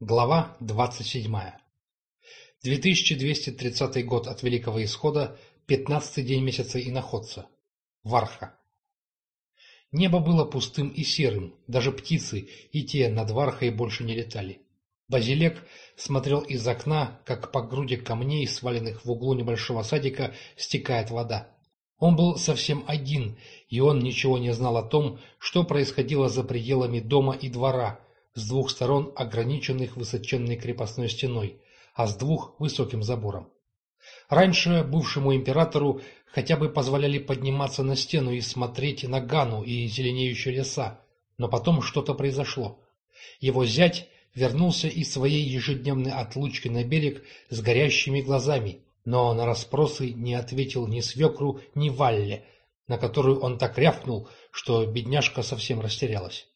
Глава 27. 2230 год от Великого Исхода, 15 день месяца иноходца. Варха. Небо было пустым и серым, даже птицы и те над Вархой больше не летали. Базилек смотрел из окна, как по груди камней, сваленных в углу небольшого садика, стекает вода. Он был совсем один, и он ничего не знал о том, что происходило за пределами дома и двора, с двух сторон ограниченных высоченной крепостной стеной, а с двух – высоким забором. Раньше бывшему императору хотя бы позволяли подниматься на стену и смотреть на Гану и зеленеющие леса, но потом что-то произошло. Его зять вернулся из своей ежедневной отлучки на берег с горящими глазами, но на расспросы не ответил ни свекру, ни Валле, на которую он так рявкнул, что бедняжка совсем растерялась.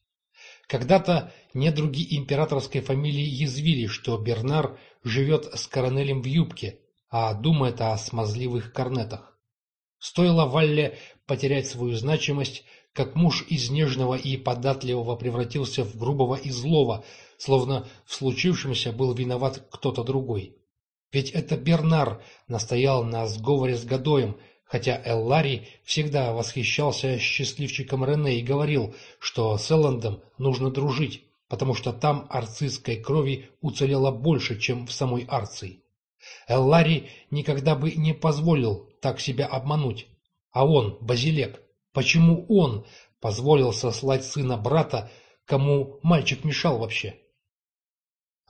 Когда-то недруги императорской фамилии язвили, что Бернар живет с коронелем в юбке, а думает о смазливых корнетах. Стоило Валле потерять свою значимость, как муж из нежного и податливого превратился в грубого и злого, словно в случившемся был виноват кто-то другой. Ведь это Бернар настоял на сговоре с Гадоем, хотя Эллари всегда восхищался счастливчиком Рене и говорил, что с Элландом нужно дружить, потому что там арцистской крови уцелело больше, чем в самой Арции. Эллари никогда бы не позволил так себя обмануть. А он, Базилек, почему он позволил сослать сына брата, кому мальчик мешал вообще?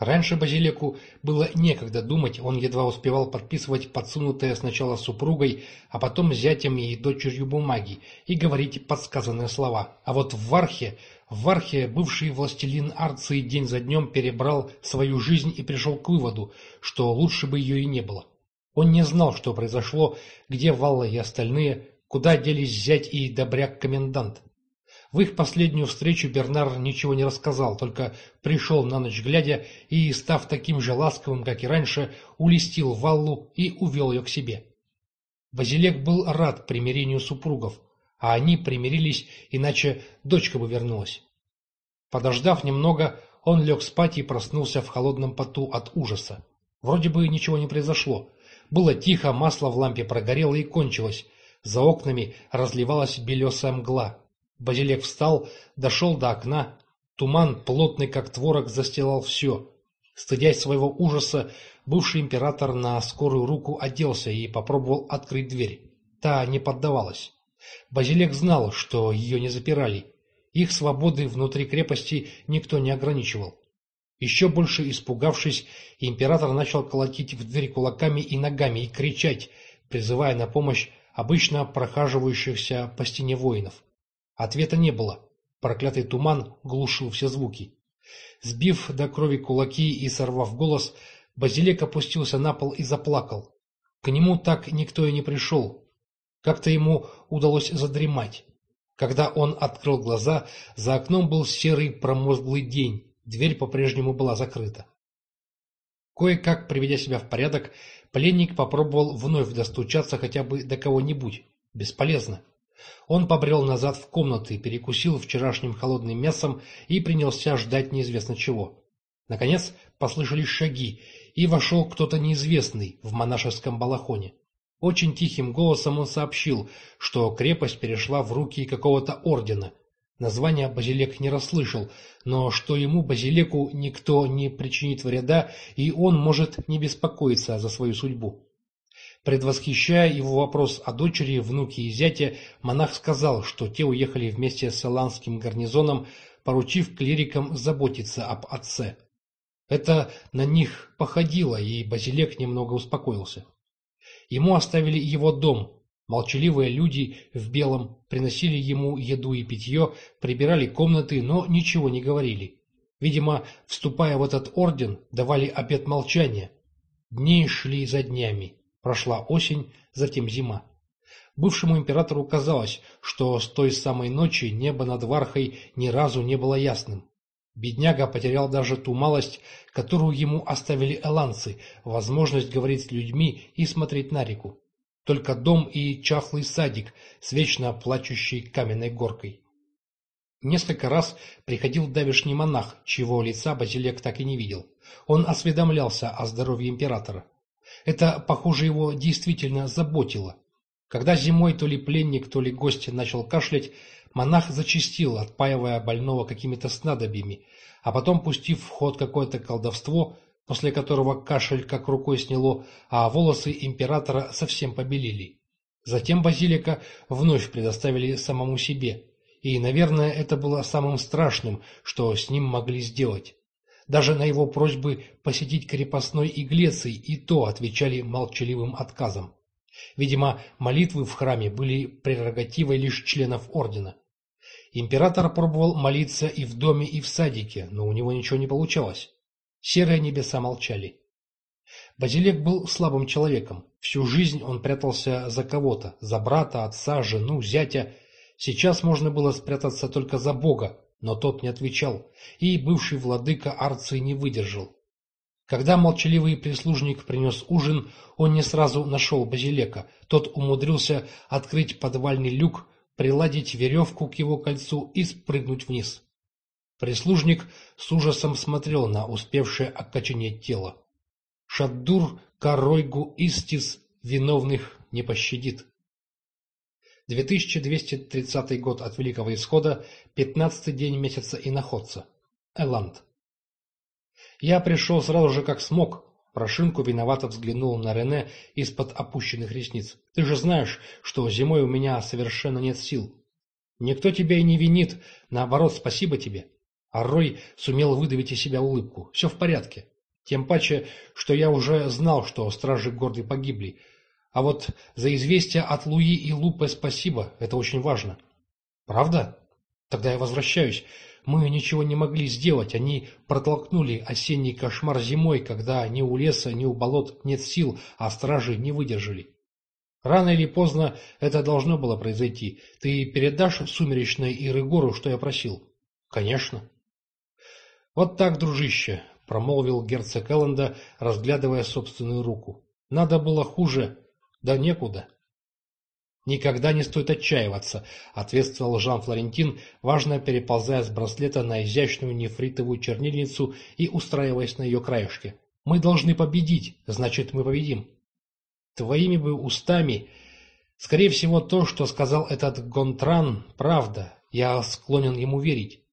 Раньше Базилику было некогда думать, он едва успевал подписывать подсунутые сначала супругой, а потом зятем и дочерью бумаги и говорить подсказанные слова. А вот в Вархе, в Вархе бывший властелин Арции день за днем перебрал свою жизнь и пришел к выводу, что лучше бы ее и не было. Он не знал, что произошло, где Валла и остальные, куда делись зять и добряк-комендант. В их последнюю встречу Бернар ничего не рассказал, только пришел на ночь глядя и, став таким же ласковым, как и раньше, улестил Валлу и увел ее к себе. Базилек был рад примирению супругов, а они примирились, иначе дочка бы вернулась. Подождав немного, он лег спать и проснулся в холодном поту от ужаса. Вроде бы ничего не произошло. Было тихо, масло в лампе прогорело и кончилось. За окнами разливалась белесая мгла. Базилек встал, дошел до окна. Туман, плотный как творог, застилал все. Стыдясь своего ужаса, бывший император на скорую руку оделся и попробовал открыть дверь. Та не поддавалась. Базилек знал, что ее не запирали. Их свободы внутри крепости никто не ограничивал. Еще больше испугавшись, император начал колотить в дверь кулаками и ногами и кричать, призывая на помощь обычно прохаживающихся по стене воинов. Ответа не было. Проклятый туман глушил все звуки. Сбив до крови кулаки и сорвав голос, Базилек опустился на пол и заплакал. К нему так никто и не пришел. Как-то ему удалось задремать. Когда он открыл глаза, за окном был серый промозглый день, дверь по-прежнему была закрыта. Кое-как, приведя себя в порядок, пленник попробовал вновь достучаться хотя бы до кого-нибудь. Бесполезно. Он побрел назад в комнаты, перекусил вчерашним холодным мясом и принялся ждать неизвестно чего. Наконец послышались шаги, и вошел кто-то неизвестный в монашеском балахоне. Очень тихим голосом он сообщил, что крепость перешла в руки какого-то ордена. Название Базилек не расслышал, но что ему, Базилеку, никто не причинит вреда, и он может не беспокоиться за свою судьбу. Предвосхищая его вопрос о дочери, внуке и зяте, монах сказал, что те уехали вместе с эландским гарнизоном, поручив клирикам заботиться об отце. Это на них походило, и Базилек немного успокоился. Ему оставили его дом. Молчаливые люди в белом приносили ему еду и питье, прибирали комнаты, но ничего не говорили. Видимо, вступая в этот орден, давали обет молчания. Дни шли за днями. Прошла осень, затем зима. Бывшему императору казалось, что с той самой ночи небо над Вархой ни разу не было ясным. Бедняга потерял даже ту малость, которую ему оставили эланцы, возможность говорить с людьми и смотреть на реку. Только дом и чахлый садик с вечно плачущей каменной горкой. Несколько раз приходил давешний монах, чьего лица Базилек так и не видел. Он осведомлялся о здоровье императора. Это, похоже, его действительно заботило. Когда зимой то ли пленник, то ли гость начал кашлять, монах зачастил, отпаивая больного какими-то снадобьями, а потом, пустив в ход какое-то колдовство, после которого кашель как рукой сняло, а волосы императора совсем побелели. Затем базилика вновь предоставили самому себе, и, наверное, это было самым страшным, что с ним могли сделать. Даже на его просьбы посетить крепостной Иглеций и то отвечали молчаливым отказом. Видимо, молитвы в храме были прерогативой лишь членов ордена. Император пробовал молиться и в доме, и в садике, но у него ничего не получалось. Серые небеса молчали. Базилек был слабым человеком. Всю жизнь он прятался за кого-то, за брата, отца, жену, зятя. Сейчас можно было спрятаться только за Бога, но тот не отвечал, и бывший владыка Арции не выдержал. Когда молчаливый прислужник принес ужин, он не сразу нашел Базилека. Тот умудрился открыть подвальный люк, приладить веревку к его кольцу и спрыгнуть вниз. Прислужник с ужасом смотрел на успевшее окоченеть тело. Шаддур Каройгу Истис виновных не пощадит. 2230 год от Великого Исхода, 15 день месяца иноходца. Эланд. Я пришел сразу же как смог. Прошинку виновато взглянул на Рене из-под опущенных ресниц. Ты же знаешь, что зимой у меня совершенно нет сил. Никто тебя и не винит. Наоборот, спасибо тебе. А Рой сумел выдавить из себя улыбку. Все в порядке. Тем паче, что я уже знал, что стражи горды погибли. А вот за известие от Луи и Лупе спасибо, это очень важно. Правда? Тогда я возвращаюсь. Мы ничего не могли сделать, они протолкнули осенний кошмар зимой, когда ни у леса, ни у болот нет сил, а стражи не выдержали. Рано или поздно это должно было произойти. Ты передашь сумеречной Ирыгору, что я просил? Конечно. Вот так, дружище, промолвил герцог Элленда, разглядывая собственную руку. Надо было хуже, да некуда. «Никогда не стоит отчаиваться», — ответствовал Жан-Флорентин, важно переползая с браслета на изящную нефритовую чернильницу и устраиваясь на ее краешке. «Мы должны победить, значит, мы победим». «Твоими бы устами...» «Скорее всего, то, что сказал этот Гонтран, правда. Я склонен ему верить.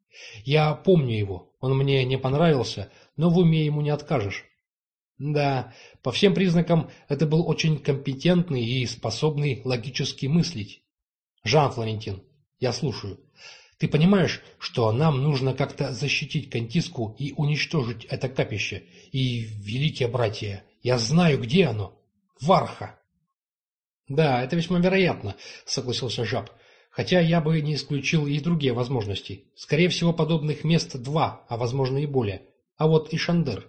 Я помню его. Он мне не понравился, но в уме ему не откажешь. Да, по всем признакам это был очень компетентный и способный логически мыслить. Жан Флорентин, я слушаю. Ты понимаешь, что нам нужно как-то защитить Кантиску и уничтожить это капище? И, великие братья, я знаю, где оно. Варха. Да, это весьма вероятно, согласился Жаб. Хотя я бы не исключил и другие возможности. Скорее всего, подобных мест два, а возможно и более. А вот и Шандер.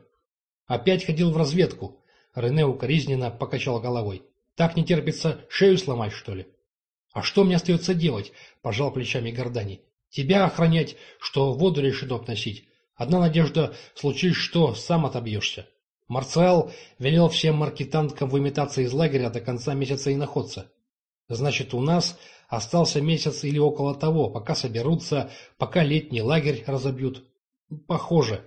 Опять ходил в разведку. Рене укоризненно покачал головой. Так не терпится шею сломать, что ли? А что мне остается делать? Пожал плечами Гордани. Тебя охранять, что воду решеток носить. Одна надежда, случись что, сам отобьешься. Марциал велел всем маркетанткам выметаться из лагеря до конца месяца и находца. Значит, у нас остался месяц или около того, пока соберутся, пока летний лагерь разобьют. Похоже.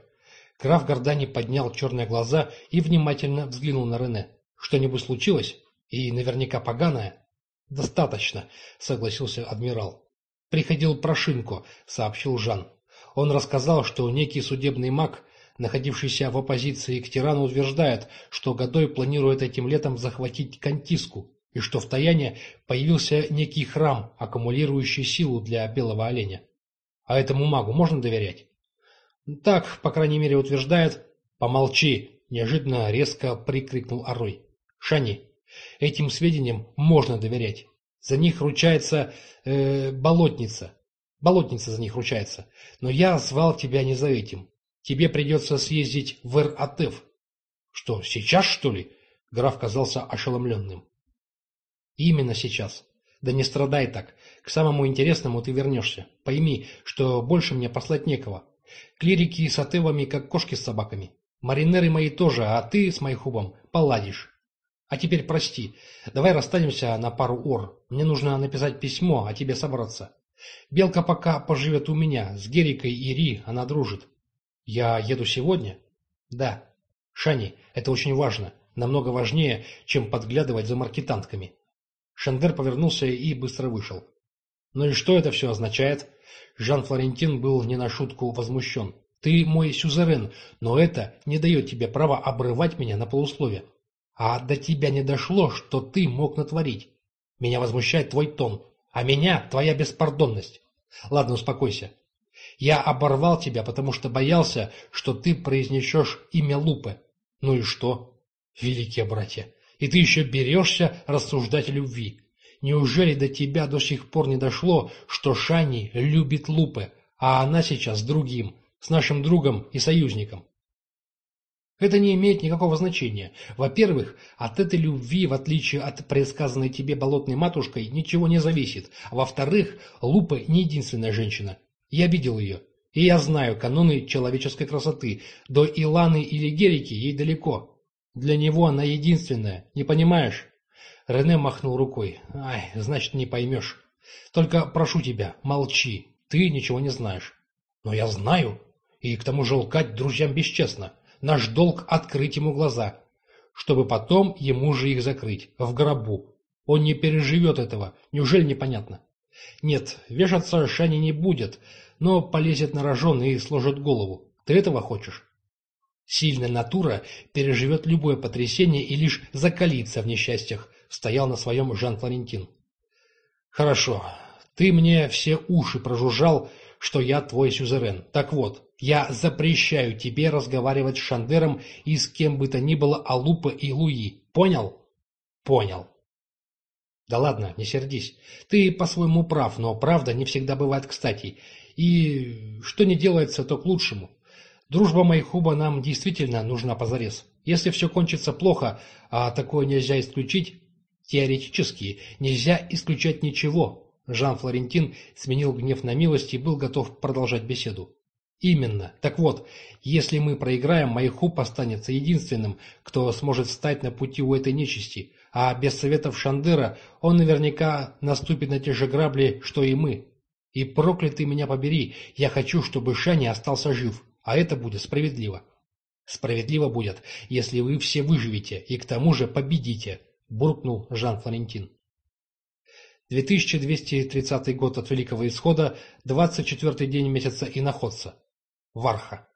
Граф Гордани поднял черные глаза и внимательно взглянул на Рене. «Что-нибудь случилось? И наверняка поганое?» «Достаточно», — согласился адмирал. «Приходил Прошинко», — сообщил Жан. Он рассказал, что некий судебный маг, находившийся в оппозиции к тирану, утверждает, что Годой планирует этим летом захватить Кантиску, и что в Таяне появился некий храм, аккумулирующий силу для белого оленя. А этому магу можно доверять? Так, по крайней мере, утверждает. Помолчи, неожиданно резко прикрикнул Орой. Шани, этим сведениям можно доверять. За них ручается э, болотница. Болотница за них ручается. Но я звал тебя не за этим. Тебе придется съездить в эр Что, сейчас, что ли? Граф казался ошеломленным. Именно сейчас. Да не страдай так. К самому интересному ты вернешься. Пойми, что больше мне послать некого. Клирики с атевами, как кошки с собаками. Маринеры мои тоже, а ты с Майхубом поладишь. А теперь прости. Давай расстанемся на пару ор. Мне нужно написать письмо, а тебе собраться. Белка пока поживет у меня, с Герикой и Ри она дружит. Я еду сегодня? Да. Шани, это очень важно, намного важнее, чем подглядывать за маркетантками. Шандер повернулся и быстро вышел. Ну и что это все означает? Жан-Флорентин был не на шутку возмущен. Ты мой сюзерен, но это не дает тебе права обрывать меня на полусловие. А до тебя не дошло, что ты мог натворить. Меня возмущает твой тон, а меня твоя беспардонность. Ладно, успокойся. Я оборвал тебя, потому что боялся, что ты произнесешь имя Лупы. Ну и что? Великие братья, и ты еще берешься рассуждать о любви. Неужели до тебя до сих пор не дошло, что Шани любит Лупы, а она сейчас с другим, с нашим другом и союзником? Это не имеет никакого значения. Во-первых, от этой любви, в отличие от предсказанной тебе болотной матушкой, ничего не зависит. А во-вторых, Лупа не единственная женщина. Я видел ее. И я знаю каноны человеческой красоты. До Иланы или Герики ей далеко. Для него она единственная. Не понимаешь? Рене махнул рукой. Ай, значит, не поймешь. Только прошу тебя, молчи. Ты ничего не знаешь. Но я знаю. И к тому же лгать друзьям бесчестно. Наш долг открыть ему глаза, чтобы потом ему же их закрыть, в гробу. Он не переживет этого, неужели непонятно? Нет, вешаться Шани не будет, но полезет на рожон и сложит голову. Ты этого хочешь? Сильная натура переживет любое потрясение и лишь закалится в несчастьях, стоял на своем Жан-Флорентин. Хорошо, ты мне все уши прожужжал, что я твой сюзерен. Так вот, я запрещаю тебе разговаривать с Шандером и с кем бы то ни было о Лупе и Луи. Понял? Понял. Да ладно, не сердись. Ты по-своему прав, но правда не всегда бывает кстати. И что не делается, то к лучшему. Дружба Майхуба нам действительно нужна позарез. Если все кончится плохо, а такое нельзя исключить, теоретически нельзя исключать ничего. Жан-Флорентин сменил гнев на милость и был готов продолжать беседу. Именно. Так вот, если мы проиграем, Майхуб останется единственным, кто сможет встать на пути у этой нечисти, а без советов Шандера он наверняка наступит на те же грабли, что и мы. И проклятый меня побери, я хочу, чтобы Шани остался жив, а это будет справедливо. Справедливо будет, если вы все выживете и к тому же победите, буркнул Жан-Флорентин. 2230 год от Великого Исхода, 24 день месяца Иноходца. Варха.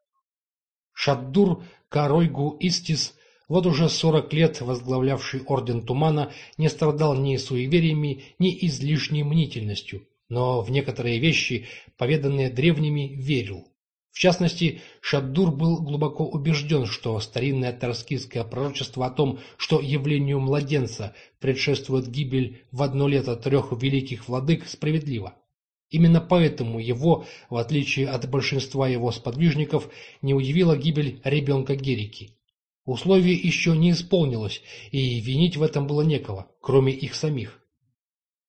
Шаддур Каройгу Истис, вот уже сорок лет возглавлявший Орден Тумана, не страдал ни суевериями, ни излишней мнительностью, но в некоторые вещи, поведанные древними, верил. В частности, Шаддур был глубоко убежден, что старинное тарскистское пророчество о том, что явлению младенца предшествует гибель в одно лето трех великих владык, справедливо. Именно поэтому его, в отличие от большинства его сподвижников, не удивила гибель ребенка Герики. Условие еще не исполнилось, и винить в этом было некого, кроме их самих.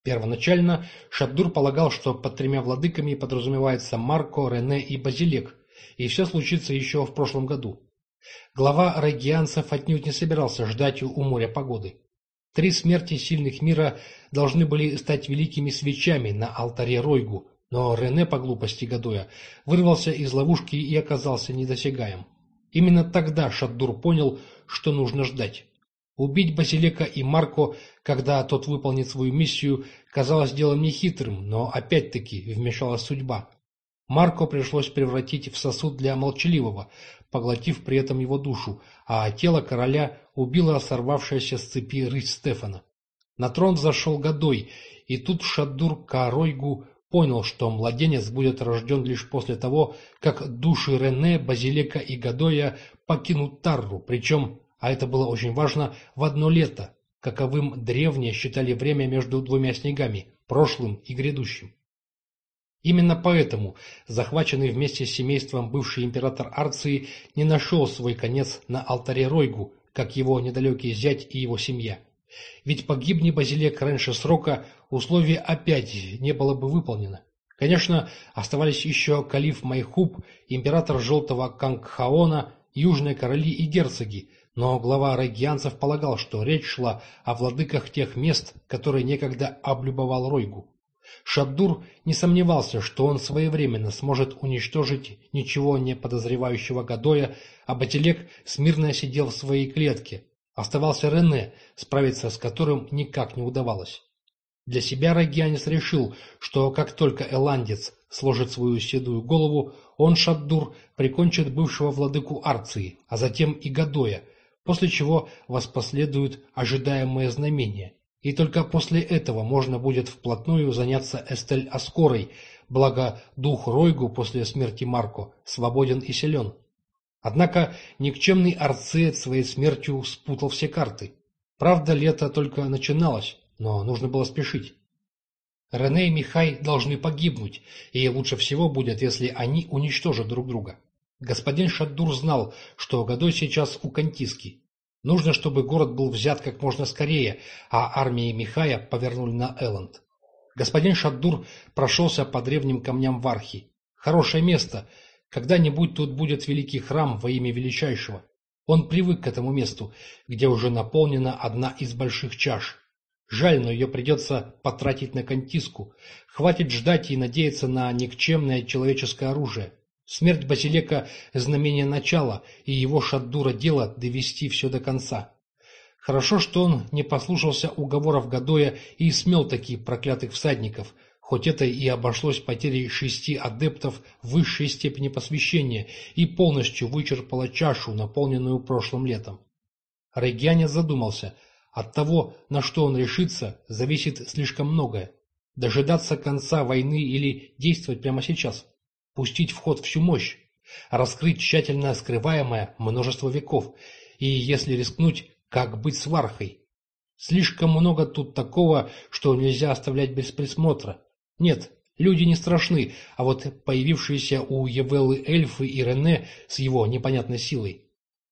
Первоначально Шабдур полагал, что под тремя владыками подразумевается Марко, Рене и Базилек, и все случится еще в прошлом году. Глава регианцев отнюдь не собирался ждать у моря погоды. Три смерти сильных мира должны были стать великими свечами на алтаре Ройгу, но Рене, по глупости Гадоя, вырвался из ловушки и оказался недосягаем. Именно тогда Шаддур понял, что нужно ждать. Убить Базилека и Марко, когда тот выполнит свою миссию, казалось делом нехитрым, но опять-таки вмешалась судьба. Марко пришлось превратить в сосуд для молчаливого, поглотив при этом его душу, а тело короля убило сорвавшаяся с цепи рысь Стефана. На трон зашел Годой, и тут Шадур Каройгу понял, что младенец будет рожден лишь после того, как души Рене, Базилека и Гадоя покинут Тарру, причем, а это было очень важно, в одно лето, каковым древние считали время между двумя снегами, прошлым и грядущим. Именно поэтому захваченный вместе с семейством бывший император Арции не нашел свой конец на алтаре Ройгу, как его недалекий зять и его семья. Ведь погибни Базилек раньше срока, условие опять не было бы выполнено. Конечно, оставались еще калиф Майхуб, император Желтого Кангхаона, южные короли и герцоги, но глава райгианцев полагал, что речь шла о владыках тех мест, которые некогда облюбовал Ройгу. Шаддур не сомневался, что он своевременно сможет уничтожить ничего не подозревающего Гадоя, а Батилек смирно сидел в своей клетке. Оставался Рене, справиться с которым никак не удавалось. Для себя Рагианис решил, что как только Эландец сложит свою седую голову, он, Шаддур, прикончит бывшего владыку Арции, а затем и Гадоя, после чего воспоследуют ожидаемое знамение. И только после этого можно будет вплотную заняться Эстель Аскорой, благо дух Ройгу после смерти Марко свободен и силен. Однако никчемный Арцеет своей смертью спутал все карты. Правда, лето только начиналось, но нужно было спешить. Рене и Михай должны погибнуть, и лучше всего будет, если они уничтожат друг друга. Господин Шаддур знал, что Годой сейчас у Кантиски. Нужно, чтобы город был взят как можно скорее, а армии Михая повернули на Элленд. Господин Шаддур прошелся по древним камням Вархи. Хорошее место. Когда-нибудь тут будет великий храм во имя Величайшего. Он привык к этому месту, где уже наполнена одна из больших чаш. Жаль, но ее придется потратить на кантиску. Хватит ждать и надеяться на никчемное человеческое оружие. Смерть Базилека – знамение начала, и его шаддура дело довести все до конца. Хорошо, что он не послушался уговоров Гадоя и смел таких проклятых всадников, хоть это и обошлось потерей шести адептов высшей степени посвящения и полностью вычерпало чашу, наполненную прошлым летом. Регианец задумался – от того, на что он решится, зависит слишком многое. Дожидаться конца войны или действовать прямо сейчас. Пустить в ход всю мощь. Раскрыть тщательно скрываемое множество веков. И, если рискнуть, как быть с Вархой? Слишком много тут такого, что нельзя оставлять без присмотра. Нет, люди не страшны, а вот появившиеся у Евеллы эльфы и Рене с его непонятной силой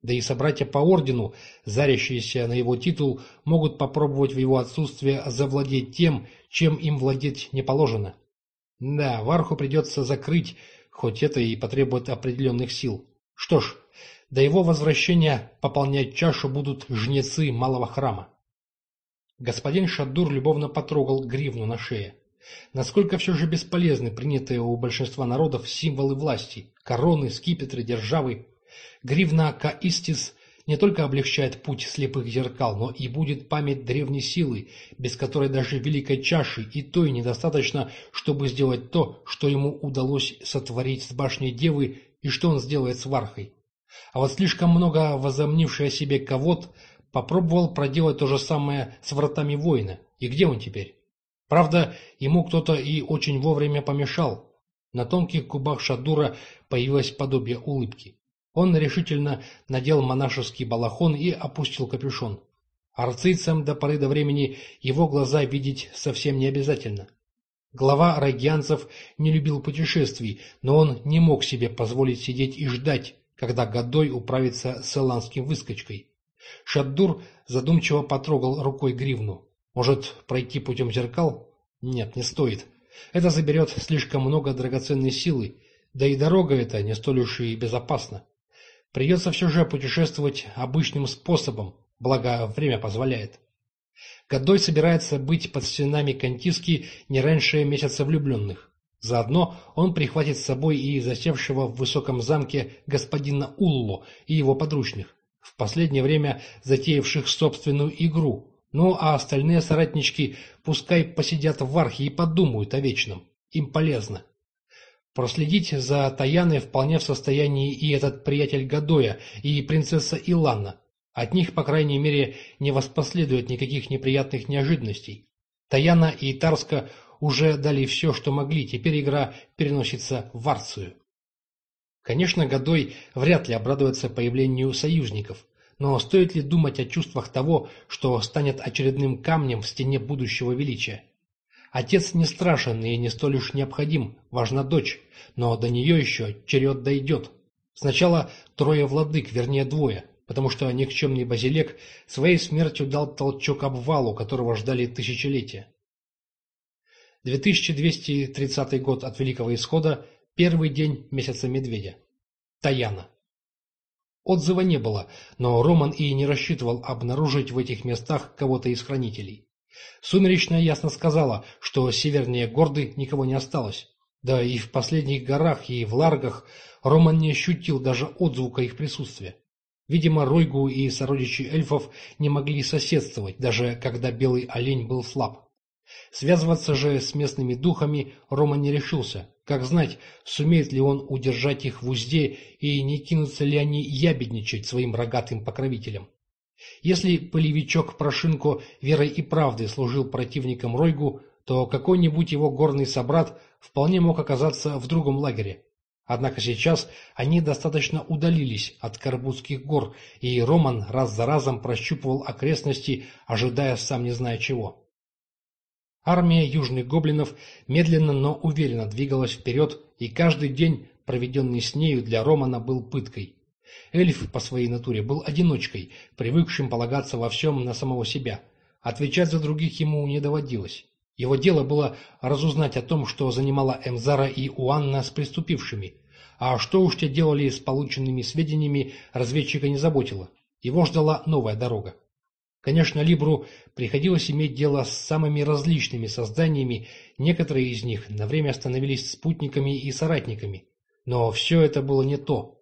да и собратья по ордену, зарящиеся на его титул, могут попробовать в его отсутствие завладеть тем, чем им владеть не положено. Да, Варху придется закрыть, хоть это и потребует определенных сил. Что ж, до его возвращения пополнять чашу будут жнецы малого храма. Господин Шадур любовно потрогал гривну на шее. Насколько все же бесполезны принятые у большинства народов символы власти – короны, скипетры, державы, Гривна Каистис не только облегчает путь слепых зеркал, но и будет память древней силы, без которой даже великой чаши и той недостаточно, чтобы сделать то, что ему удалось сотворить с башней Девы и что он сделает с Вархой. А вот слишком много возомнивший о себе ковод попробовал проделать то же самое с вратами воина. И где он теперь? Правда, ему кто-то и очень вовремя помешал. На тонких губах Шадура появилось подобие улыбки. Он решительно надел монашеский балахон и опустил капюшон. Арцийцам до поры до времени его глаза видеть совсем не обязательно. Глава райгианцев не любил путешествий, но он не мог себе позволить сидеть и ждать, когда Годой управится с эландским выскочкой. Шаддур задумчиво потрогал рукой гривну. Может, пройти путем зеркал? Нет, не стоит. Это заберет слишком много драгоценной силы, да и дорога эта не столь уж и безопасна. Придется все же путешествовать обычным способом, благо время позволяет. Годой собирается быть под стенами Кантиски не раньше месяца влюбленных. Заодно он прихватит с собой и засевшего в высоком замке господина Улло и его подручных, в последнее время затеявших собственную игру, ну а остальные соратнички пускай посидят в архе и подумают о вечном. Им полезно. Проследить за Таяной вполне в состоянии и этот приятель Гадоя, и принцесса Илана. От них, по крайней мере, не воспоследует никаких неприятных неожиданностей. Таяна и Тарска уже дали все, что могли, теперь игра переносится в Арцию. Конечно, Гадой вряд ли обрадуется появлению союзников, но стоит ли думать о чувствах того, что станет очередным камнем в стене будущего величия? Отец не страшен и не столь уж необходим, важна дочь, но до нее еще черед дойдет. Сначала трое владык, вернее двое, потому что никчемный базилек своей смертью дал толчок обвалу, которого ждали тысячелетия. 2230 год от Великого Исхода, первый день месяца Медведя. Таяна. Отзыва не было, но Роман и не рассчитывал обнаружить в этих местах кого-то из хранителей. Сумеречная ясно сказала, что севернее Горды никого не осталось. Да и в последних горах и в Ларгах Роман не ощутил даже отзвука их присутствия. Видимо, Ройгу и сородичи эльфов не могли соседствовать, даже когда белый олень был слаб. Связываться же с местными духами Рома не решился. Как знать, сумеет ли он удержать их в узде и не кинутся ли они ябедничать своим рогатым покровителям. Если полевичок Прошинко верой и правдой служил противником Ройгу, то какой-нибудь его горный собрат вполне мог оказаться в другом лагере. Однако сейчас они достаточно удалились от Карбутских гор, и Роман раз за разом прощупывал окрестности, ожидая сам не зная чего. Армия южных гоблинов медленно, но уверенно двигалась вперед, и каждый день, проведенный с нею, для Романа был пыткой. Эльф по своей натуре был одиночкой, привыкшим полагаться во всем на самого себя. Отвечать за других ему не доводилось. Его дело было разузнать о том, что занимала Эмзара и Уанна с преступившими. А что уж те делали с полученными сведениями, разведчика не заботило. Его ждала новая дорога. Конечно, Либру приходилось иметь дело с самыми различными созданиями, некоторые из них на время становились спутниками и соратниками. Но все это было не то.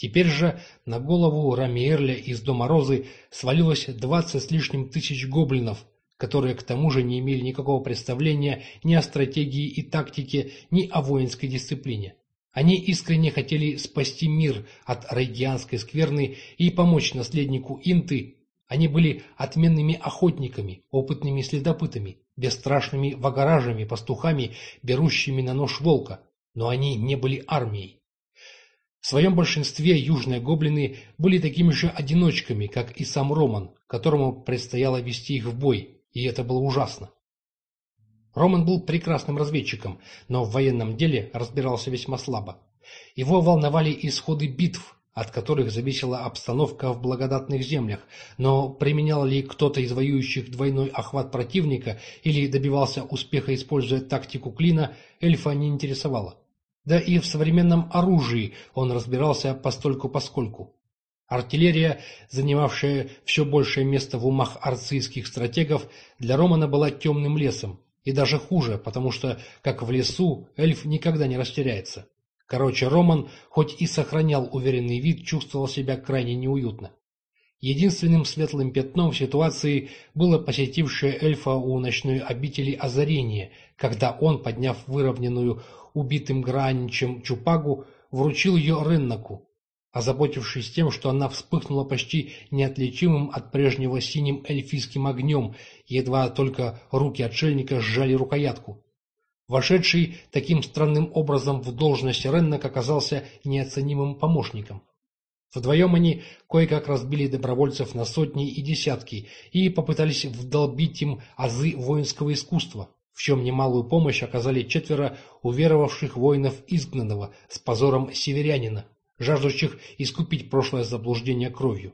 Теперь же на голову Рамиерля из Дома Розы свалилось двадцать с лишним тысяч гоблинов, которые к тому же не имели никакого представления ни о стратегии и тактике, ни о воинской дисциплине. Они искренне хотели спасти мир от райдианской скверны и помочь наследнику Инты. Они были отменными охотниками, опытными следопытами, бесстрашными вагаражами, пастухами, берущими на нож волка, но они не были армией. В своем большинстве южные гоблины были такими же одиночками, как и сам Роман, которому предстояло вести их в бой, и это было ужасно. Роман был прекрасным разведчиком, но в военном деле разбирался весьма слабо. Его волновали исходы битв, от которых зависела обстановка в благодатных землях, но применял ли кто-то из воюющих двойной охват противника или добивался успеха, используя тактику клина, эльфа не интересовало. Да и в современном оружии он разбирался постольку-поскольку. Артиллерия, занимавшая все большее место в умах арцийских стратегов, для Романа была темным лесом. И даже хуже, потому что, как в лесу, эльф никогда не растеряется. Короче, Роман, хоть и сохранял уверенный вид, чувствовал себя крайне неуютно. Единственным светлым пятном в ситуации было посетившее эльфа у ночной обители озарение, когда он, подняв выровненную убитым граничем чупагу, вручил ее Реннаку, озаботившись тем, что она вспыхнула почти неотличимым от прежнего синим эльфийским огнем, едва только руки отшельника сжали рукоятку. Вошедший таким странным образом в должность Реннак оказался неоценимым помощником. Вдвоем они кое-как разбили добровольцев на сотни и десятки и попытались вдолбить им азы воинского искусства, в чем немалую помощь оказали четверо уверовавших воинов изгнанного с позором северянина жаждущих искупить прошлое заблуждение кровью.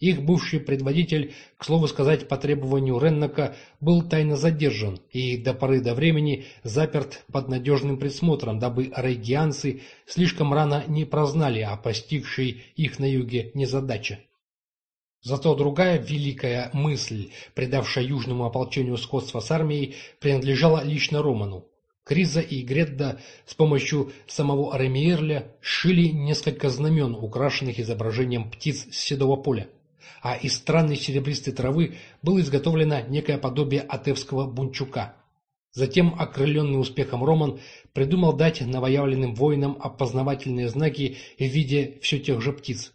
Их бывший предводитель, к слову сказать, по требованию Реннака, был тайно задержан и до поры до времени заперт под надежным присмотром, дабы рейгианцы слишком рано не прознали о постигшей их на юге незадаче. Зато другая великая мысль, придавшая южному ополчению сходство с армией, принадлежала лично Роману. Криза и Гредда с помощью самого Ремиерля шили несколько знамен, украшенных изображением птиц с седого поля, а из странной серебристой травы было изготовлено некое подобие атевского бунчука. Затем, окрыленный успехом Роман, придумал дать новоявленным воинам опознавательные знаки в виде все тех же птиц.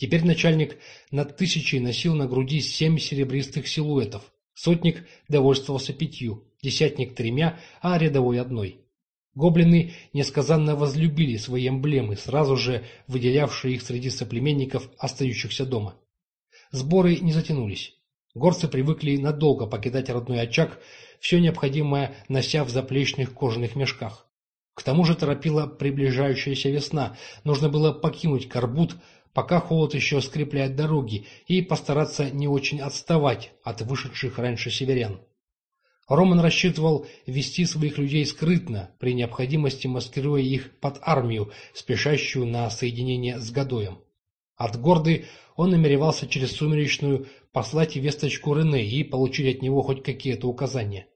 Теперь начальник над тысячей носил на груди семь серебристых силуэтов, сотник довольствовался пятью десятник тремя, а рядовой одной. Гоблины несказанно возлюбили свои эмблемы, сразу же выделявшие их среди соплеменников, остающихся дома. Сборы не затянулись. Горцы привыкли надолго покидать родной очаг, все необходимое нося в заплечных кожаных мешках. К тому же торопила приближающаяся весна, нужно было покинуть Карбут, пока холод еще скрепляет дороги, и постараться не очень отставать от вышедших раньше северян. Роман рассчитывал вести своих людей скрытно, при необходимости маскируя их под армию, спешащую на соединение с Гадоем. От Горды он намеревался через Сумеречную послать весточку Рене и получить от него хоть какие-то указания.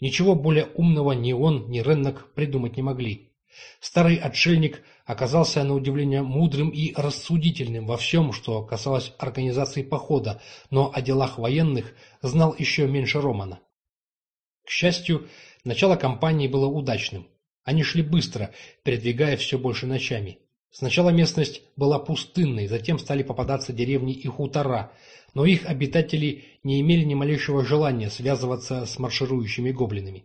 Ничего более умного ни он, ни Реннок придумать не могли. Старый отшельник оказался на удивление мудрым и рассудительным во всем, что касалось организации похода, но о делах военных знал еще меньше Романа. К счастью, начало кампании было удачным. Они шли быстро, передвигая все больше ночами. Сначала местность была пустынной, затем стали попадаться деревни и хутора, но их обитатели не имели ни малейшего желания связываться с марширующими гоблинами.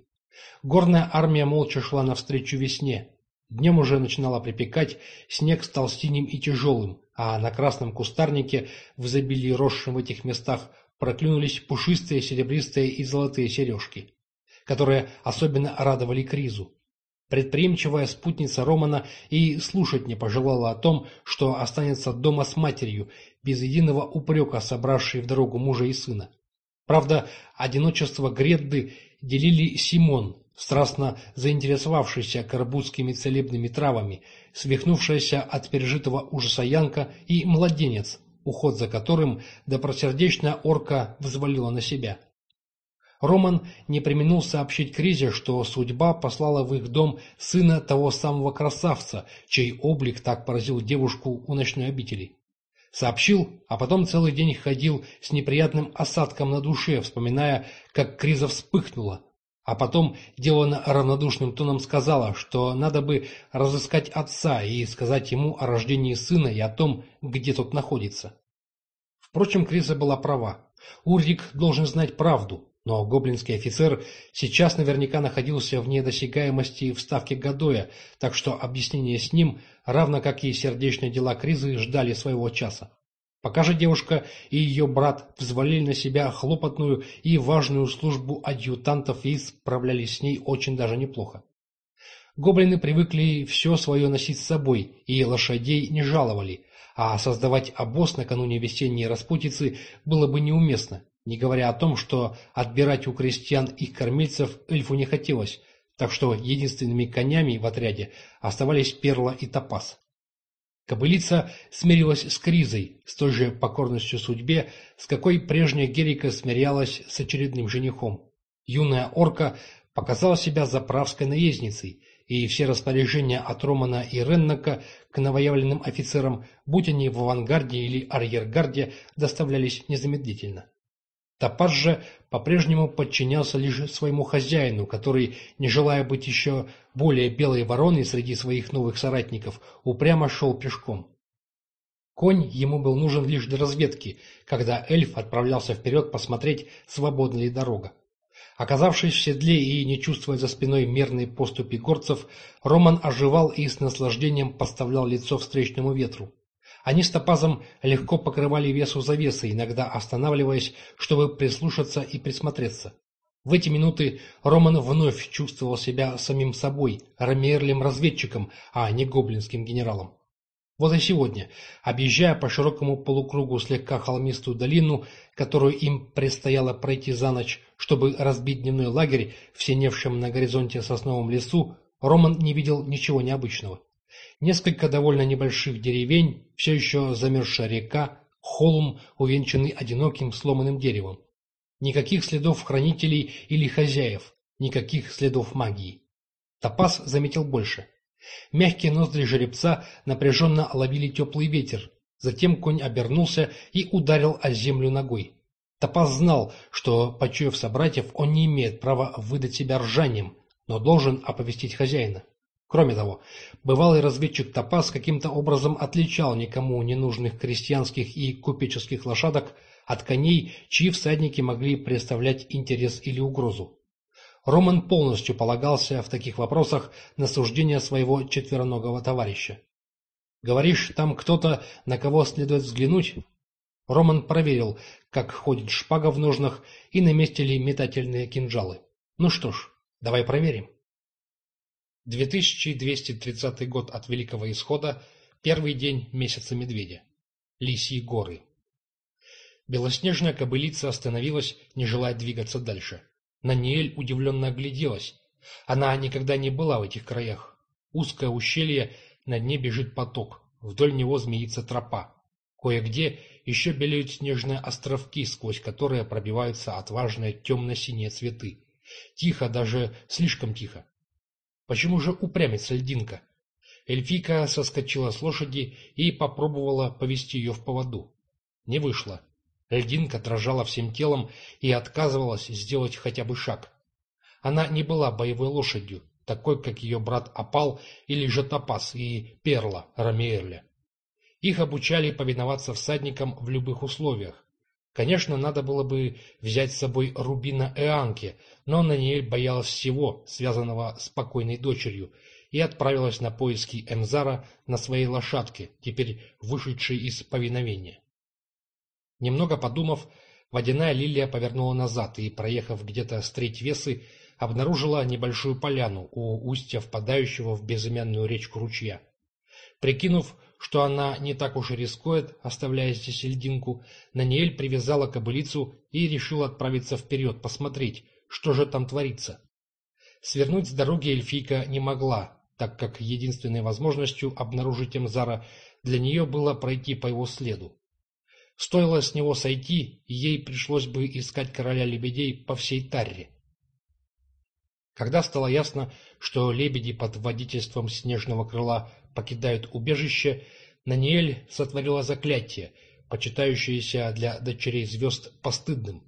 Горная армия молча шла навстречу весне. Днем уже начинало припекать, снег стал синим и тяжелым, а на красном кустарнике, в изобилии росшем в этих местах, проклюнулись пушистые серебристые и золотые сережки, которые особенно радовали Кризу. Предприимчивая спутница Романа и слушать не пожелала о том, что останется дома с матерью, без единого упрека собравшей в дорогу мужа и сына. Правда, одиночество Гредды делили Симон, страстно заинтересовавшийся карбузскими целебными травами, свихнувшаяся от пережитого ужаса Янка и младенец, уход за которым добросердечная орка взвалила на себя. Роман не применил сообщить Кризе, что судьба послала в их дом сына того самого красавца, чей облик так поразил девушку у ночной обители. Сообщил, а потом целый день ходил с неприятным осадком на душе, вспоминая, как Криза вспыхнула. А потом делано равнодушным тоном сказала, что надо бы разыскать отца и сказать ему о рождении сына и о том, где тот находится. Впрочем, Криза была права. Урик должен знать правду, но гоблинский офицер сейчас наверняка находился вне досягаемости в ставке Гадоя, так что объяснение с ним, равно как и сердечные дела Кризы, ждали своего часа. Пока же девушка и ее брат взвалили на себя хлопотную и важную службу адъютантов и справлялись с ней очень даже неплохо. Гоблины привыкли все свое носить с собой и лошадей не жаловали, а создавать обоз накануне весенней распутицы было бы неуместно, не говоря о том, что отбирать у крестьян их кормильцев эльфу не хотелось, так что единственными конями в отряде оставались Перла и Топаз. Кобылица смирилась с кризой, с той же покорностью судьбе, с какой прежняя Герика смирялась с очередным женихом. Юная орка показала себя заправской наездницей, и все распоряжения от Романа и Реннака к новоявленным офицерам, будь они в авангарде или арьергарде, доставлялись незамедлительно. Топаз же по-прежнему подчинялся лишь своему хозяину, который, не желая быть еще более белой вороной среди своих новых соратников, упрямо шел пешком. Конь ему был нужен лишь для разведки, когда эльф отправлялся вперед посмотреть, свободна ли дорога. Оказавшись в седле и не чувствуя за спиной мерной поступи горцев, Роман оживал и с наслаждением поставлял лицо встречному ветру. Они с топазом легко покрывали весу завесы, иногда останавливаясь, чтобы прислушаться и присмотреться. В эти минуты Роман вновь чувствовал себя самим собой, ромерлем-разведчиком, а не гоблинским генералом. Вот и сегодня, объезжая по широкому полукругу слегка холмистую долину, которую им предстояло пройти за ночь, чтобы разбить дневной лагерь в синевшем на горизонте сосновом лесу, Роман не видел ничего необычного. Несколько довольно небольших деревень, все еще замерзшая река, холм, увенчанный одиноким сломанным деревом. Никаких следов хранителей или хозяев, никаких следов магии. Топас заметил больше. Мягкие ноздри жеребца напряженно ловили теплый ветер. Затем конь обернулся и ударил о землю ногой. Топас знал, что, почуяв собратьев, он не имеет права выдать себя ржанием, но должен оповестить хозяина. Кроме того, бывалый разведчик Топас каким-то образом отличал никому ненужных крестьянских и купеческих лошадок от коней, чьи всадники могли представлять интерес или угрозу. Роман полностью полагался в таких вопросах на суждение своего четвероногого товарища. «Говоришь, там кто-то, на кого следует взглянуть?» Роман проверил, как ходит шпага в ножнах и на месте ли метательные кинжалы. «Ну что ж, давай проверим». 2230 год от Великого Исхода, первый день месяца Медведя. Лисьи горы. Белоснежная кобылица остановилась, не желая двигаться дальше. Наниэль удивленно огляделась. Она никогда не была в этих краях. Узкое ущелье, на дне бежит поток, вдоль него змеится тропа. Кое-где еще белеют снежные островки, сквозь которые пробиваются отважные темно-синие цветы. Тихо, даже слишком тихо. Почему же упрямится льдинка? Эльфийка соскочила с лошади и попробовала повести ее в поводу. Не вышло. Льдинка дрожала всем телом и отказывалась сделать хотя бы шаг. Она не была боевой лошадью, такой, как ее брат Апал или же Топас и Перла Рамиэрля. Их обучали повиноваться всадникам в любых условиях. Конечно, надо было бы взять с собой Рубина Эанке, но Наниэль боялась всего, связанного с покойной дочерью, и отправилась на поиски Эмзара на своей лошадке, теперь вышедшей из повиновения. Немного подумав, водяная лилия повернула назад и, проехав где-то с треть весы, обнаружила небольшую поляну у устья впадающего в безымянную речку ручья. Прикинув, что она не так уж и рискует, оставляя здесь льдинку, Наниэль привязала кобылицу и решила отправиться вперед, посмотреть, что же там творится. Свернуть с дороги эльфийка не могла, так как единственной возможностью обнаружить Эмзара для нее было пройти по его следу. Стоило с него сойти, ей пришлось бы искать короля лебедей по всей Тарре. Когда стало ясно, что лебеди под водительством снежного крыла покидают убежище, Наниэль сотворила заклятие, почитающееся для дочерей звезд постыдным.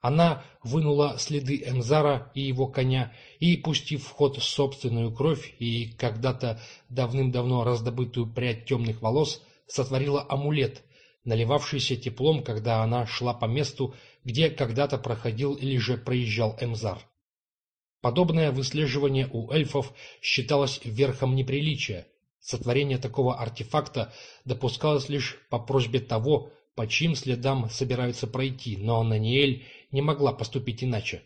Она вынула следы Эмзара и его коня и, пустив в ход собственную кровь и когда-то давным-давно раздобытую прядь темных волос, сотворила амулет, наливавшийся теплом, когда она шла по месту, где когда-то проходил или же проезжал Эмзар. Подобное выслеживание у эльфов считалось верхом неприличия, Сотворение такого артефакта допускалось лишь по просьбе того, по чьим следам собираются пройти, но Наниэль не могла поступить иначе.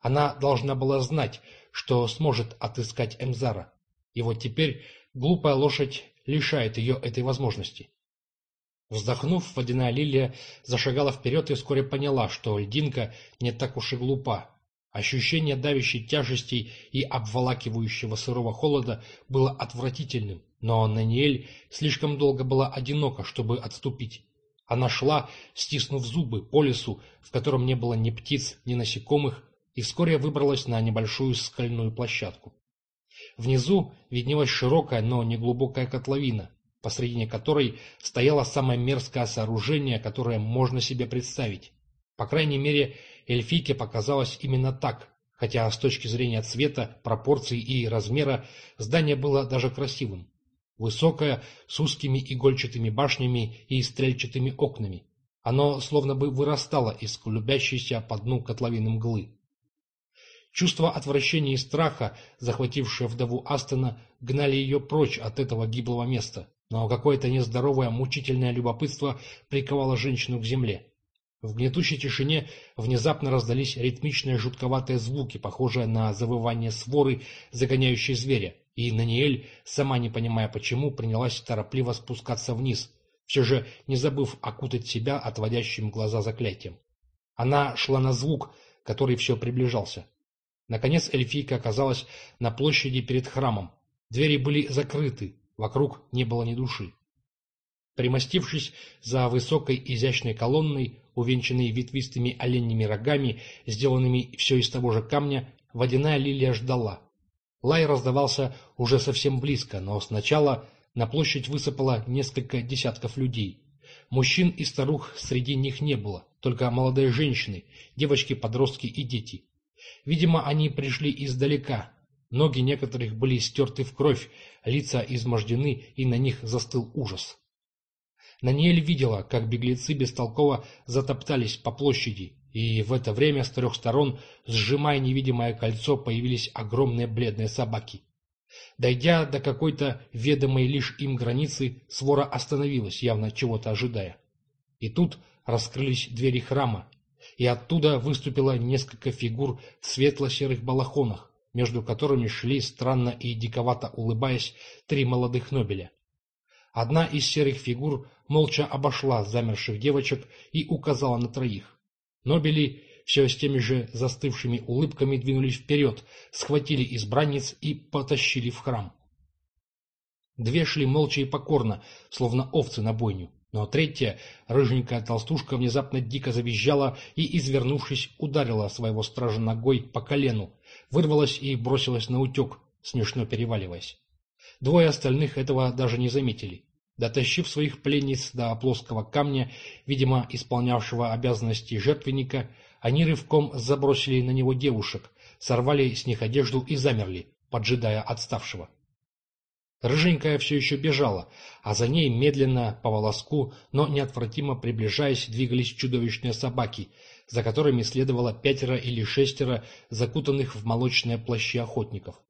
Она должна была знать, что сможет отыскать Эмзара. И вот теперь глупая лошадь лишает ее этой возможности. Вздохнув, водяная лилия зашагала вперед и вскоре поняла, что льдинка не так уж и глупа. Ощущение давящей тяжести и обволакивающего сырого холода было отвратительным, но Наниэль слишком долго была одинока, чтобы отступить. Она шла, стиснув зубы, по лесу, в котором не было ни птиц, ни насекомых, и вскоре выбралась на небольшую скальную площадку. Внизу виднелась широкая, но неглубокая котловина, посредине которой стояло самое мерзкое сооружение, которое можно себе представить. По крайней мере, эльфийке показалось именно так, хотя с точки зрения цвета, пропорций и размера здание было даже красивым. Высокое, с узкими игольчатыми башнями и стрельчатыми окнами. Оно словно бы вырастало из клубящейся по дну котловины мглы. Чувство отвращения и страха, захватившее вдову Астона, гнали ее прочь от этого гиблого места, но какое-то нездоровое, мучительное любопытство приковало женщину к земле. В гнетущей тишине внезапно раздались ритмичные жутковатые звуки, похожие на завывание своры, загоняющей зверя, и Наниэль, сама не понимая почему, принялась торопливо спускаться вниз, все же не забыв окутать себя отводящим глаза заклятием. Она шла на звук, который все приближался. Наконец эльфийка оказалась на площади перед храмом. Двери были закрыты, вокруг не было ни души. Примостившись за высокой изящной колонной, увенчанной ветвистыми оленьими рогами, сделанными все из того же камня, водяная лилия ждала. Лай раздавался уже совсем близко, но сначала на площадь высыпало несколько десятков людей. Мужчин и старух среди них не было, только молодые женщины, девочки-подростки и дети. Видимо, они пришли издалека. Ноги некоторых были стерты в кровь, лица измождены, и на них застыл ужас. Наниэль видела, как беглецы бестолково затоптались по площади, и в это время с трех сторон, сжимая невидимое кольцо, появились огромные бледные собаки. Дойдя до какой-то ведомой лишь им границы, свора остановилась, явно чего-то ожидая. И тут раскрылись двери храма, и оттуда выступило несколько фигур в светло-серых балахонах, между которыми шли, странно и диковато улыбаясь, три молодых нобеля. Одна из серых фигур молча обошла замерших девочек и указала на троих. Нобели все с теми же застывшими улыбками двинулись вперед, схватили избранниц и потащили в храм. Две шли молча и покорно, словно овцы на бойню. Но третья, рыженькая толстушка, внезапно дико завизжала и, извернувшись, ударила своего стража ногой по колену, вырвалась и бросилась на утек, смешно переваливаясь. Двое остальных этого даже не заметили. Дотащив своих пленниц до плоского камня, видимо, исполнявшего обязанности жертвенника, они рывком забросили на него девушек, сорвали с них одежду и замерли, поджидая отставшего. Рыженькая все еще бежала, а за ней медленно, по волоску, но неотвратимо приближаясь, двигались чудовищные собаки, за которыми следовало пятеро или шестеро закутанных в молочные плащи охотников.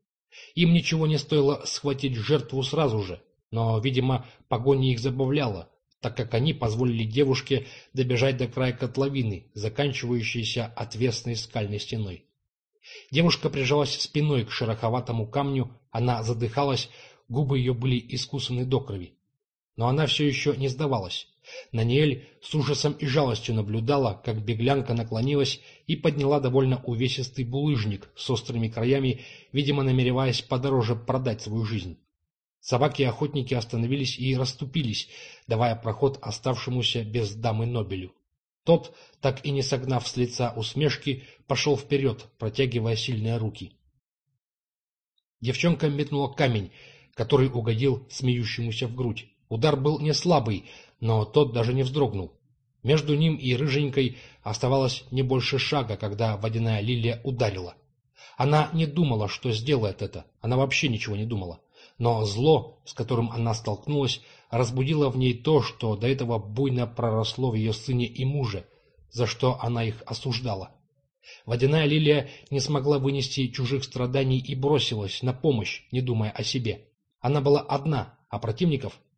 Им ничего не стоило схватить жертву сразу же, но, видимо, погоня их забавляла, так как они позволили девушке добежать до края котловины, заканчивающейся отвесной скальной стеной. Девушка прижалась спиной к шероховатому камню, она задыхалась, Губы ее были искусаны до крови. Но она все еще не сдавалась. Наниэль с ужасом и жалостью наблюдала, как беглянка наклонилась и подняла довольно увесистый булыжник с острыми краями, видимо, намереваясь подороже продать свою жизнь. Собаки и охотники остановились и расступились, давая проход оставшемуся без дамы Нобелю. Тот, так и не согнав с лица усмешки, пошел вперед, протягивая сильные руки. Девчонка метнула камень, который угодил смеющемуся в грудь. Удар был не слабый, но тот даже не вздрогнул. Между ним и рыженькой оставалось не больше шага, когда водяная лилия ударила. Она не думала, что сделает это, она вообще ничего не думала. Но зло, с которым она столкнулась, разбудило в ней то, что до этого буйно проросло в ее сыне и муже, за что она их осуждала. Водяная лилия не смогла вынести чужих страданий и бросилась на помощь, не думая о себе. Она была одна, а противников —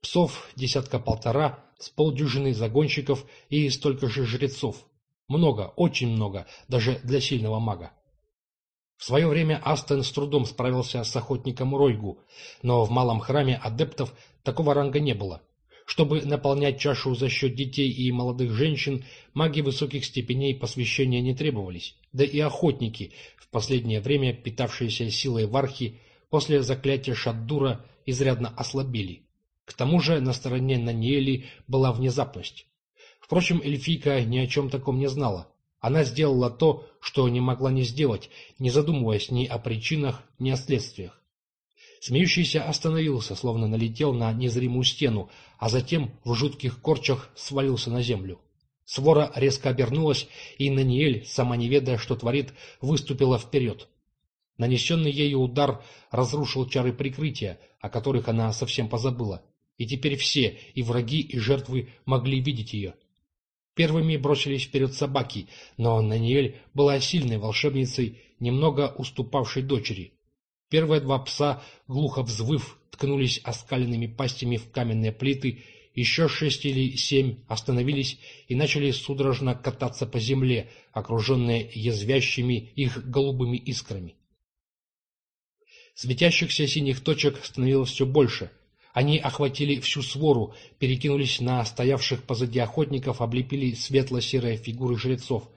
псов десятка-полтора, с полдюжины загонщиков и столько же жрецов. Много, очень много, даже для сильного мага. В свое время Астен с трудом справился с охотником Ройгу, но в малом храме адептов такого ранга не было. Чтобы наполнять чашу за счет детей и молодых женщин, маги высоких степеней посвящения не требовались, да и охотники, в последнее время питавшиеся силой вархи, после заклятия Шаддура изрядно ослабели. К тому же на стороне Наниэли была внезапность. Впрочем, эльфийка ни о чем таком не знала. Она сделала то, что не могла не сделать, не задумываясь ни о причинах, ни о следствиях. Смеющийся остановился, словно налетел на незримую стену, а затем в жутких корчах свалился на землю. Свора резко обернулась, и Наниэль, сама не ведая, что творит, выступила вперед. Нанесенный ею удар разрушил чары прикрытия, о которых она совсем позабыла. И теперь все, и враги, и жертвы, могли видеть ее. Первыми бросились вперед собаки, но Наниэль была сильной волшебницей, немного уступавшей дочери. Первые два пса, глухо взвыв, ткнулись оскаленными пастями в каменные плиты, еще шесть или семь остановились и начали судорожно кататься по земле, окруженные язвящими их голубыми искрами. Светящихся синих точек становилось все больше. Они охватили всю свору, перекинулись на стоявших позади охотников, облепили светло-серые фигуры жрецов.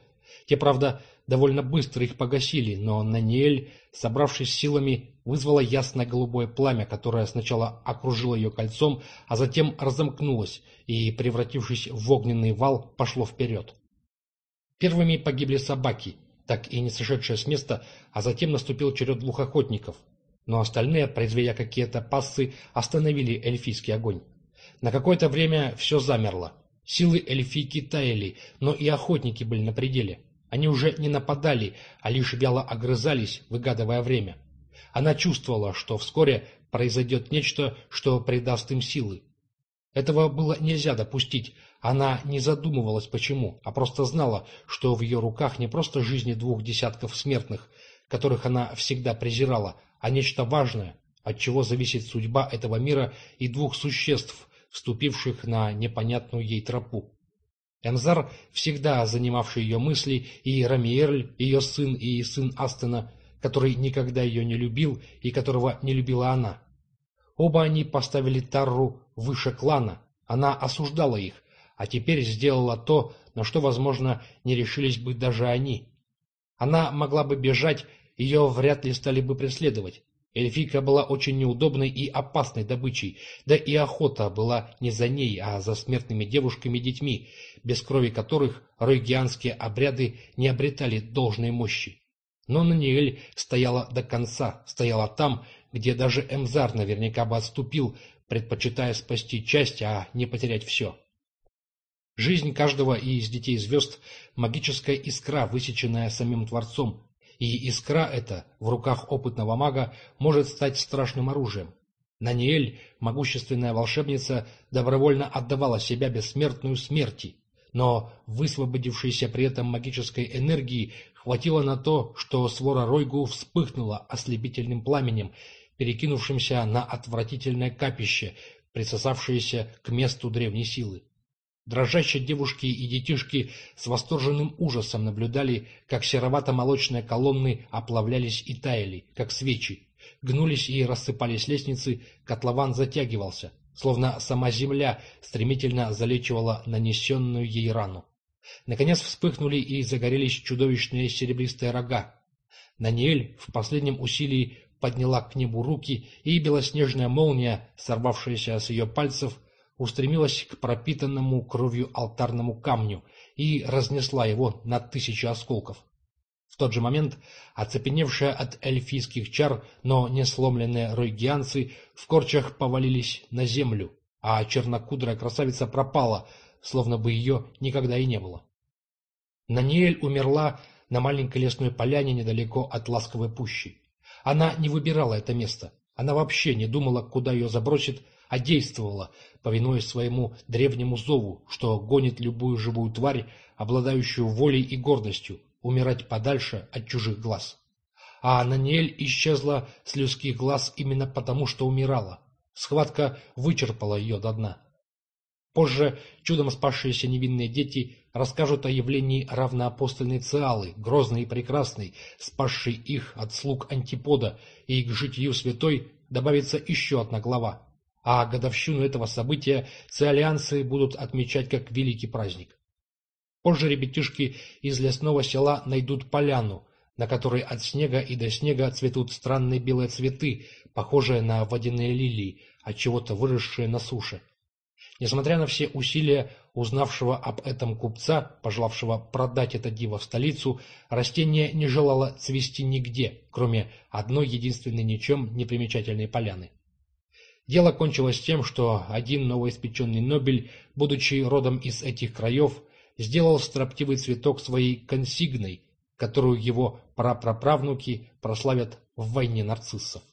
Те, правда, довольно быстро их погасили, но Наниэль, собравшись силами, вызвала ясное голубое пламя, которое сначала окружило ее кольцом, а затем разомкнулось и, превратившись в огненный вал, пошло вперед. Первыми погибли собаки, так и не сошедшие с места, а затем наступил черед двух охотников — но остальные, произведя какие-то пассы, остановили эльфийский огонь. На какое-то время все замерло. Силы эльфийки таяли, но и охотники были на пределе. Они уже не нападали, а лишь вяло огрызались, выгадывая время. Она чувствовала, что вскоре произойдет нечто, что придаст им силы. Этого было нельзя допустить. Она не задумывалась почему, а просто знала, что в ее руках не просто жизни двух десятков смертных, которых она всегда презирала, а нечто важное, от чего зависит судьба этого мира и двух существ, вступивших на непонятную ей тропу. Эмзар, всегда занимавший ее мысли, и Рамиерль, ее сын и сын Астена, который никогда ее не любил и которого не любила она. Оба они поставили Тарру выше клана, она осуждала их, а теперь сделала то, на что, возможно, не решились бы даже они. Она могла бы бежать ее вряд ли стали бы преследовать. Эльфийка была очень неудобной и опасной добычей, да и охота была не за ней, а за смертными девушками и детьми, без крови которых ройгианские обряды не обретали должной мощи. Но Наниэль стояла до конца, стояла там, где даже Эмзар наверняка бы отступил, предпочитая спасти часть, а не потерять все. Жизнь каждого из детей звезд – магическая искра, высеченная самим Творцом, и искра эта в руках опытного мага может стать страшным оружием. Наниэль, могущественная волшебница, добровольно отдавала себя бессмертную смерти, но высвободившейся при этом магической энергии хватило на то, что свора Ройгу вспыхнула ослепительным пламенем, перекинувшимся на отвратительное капище, присосавшееся к месту древней силы. Дрожащие девушки и детишки с восторженным ужасом наблюдали, как серовато-молочные колонны оплавлялись и таяли, как свечи. Гнулись и рассыпались лестницы, котлован затягивался, словно сама земля стремительно залечивала нанесенную ей рану. Наконец вспыхнули и загорелись чудовищные серебристые рога. Наниэль в последнем усилии подняла к небу руки, и белоснежная молния, сорвавшаяся с ее пальцев, устремилась к пропитанному кровью алтарному камню и разнесла его на тысячи осколков. В тот же момент оцепеневшие от эльфийских чар, но не сломленные ройгианцы в корчах повалились на землю, а чернокудрая красавица пропала, словно бы ее никогда и не было. Наниэль умерла на маленькой лесной поляне недалеко от ласковой пущи. Она не выбирала это место, она вообще не думала, куда ее забросит а действовала, повинуясь своему древнему зову, что гонит любую живую тварь, обладающую волей и гордостью, умирать подальше от чужих глаз. А Наниэль исчезла с людских глаз именно потому, что умирала. Схватка вычерпала ее до дна. Позже чудом спасшиеся невинные дети расскажут о явлении равноапостольной Циалы, грозной и прекрасной, спасшей их от слуг антипода, и к житию святой добавится еще одна глава, а годовщину этого события циолианцы будут отмечать как великий праздник. Позже ребятишки из лесного села найдут поляну, на которой от снега и до снега цветут странные белые цветы, похожие на водяные лилии, от чего-то выросшие на суше. Несмотря на все усилия узнавшего об этом купца, пожелавшего продать это диво в столицу, растение не желало цвести нигде, кроме одной единственной ничем не примечательной поляны. Дело кончилось тем, что один новоиспеченный Нобель, будучи родом из этих краев, сделал строптивый цветок своей консигной, которую его прапраправнуки прославят в войне нарциссов.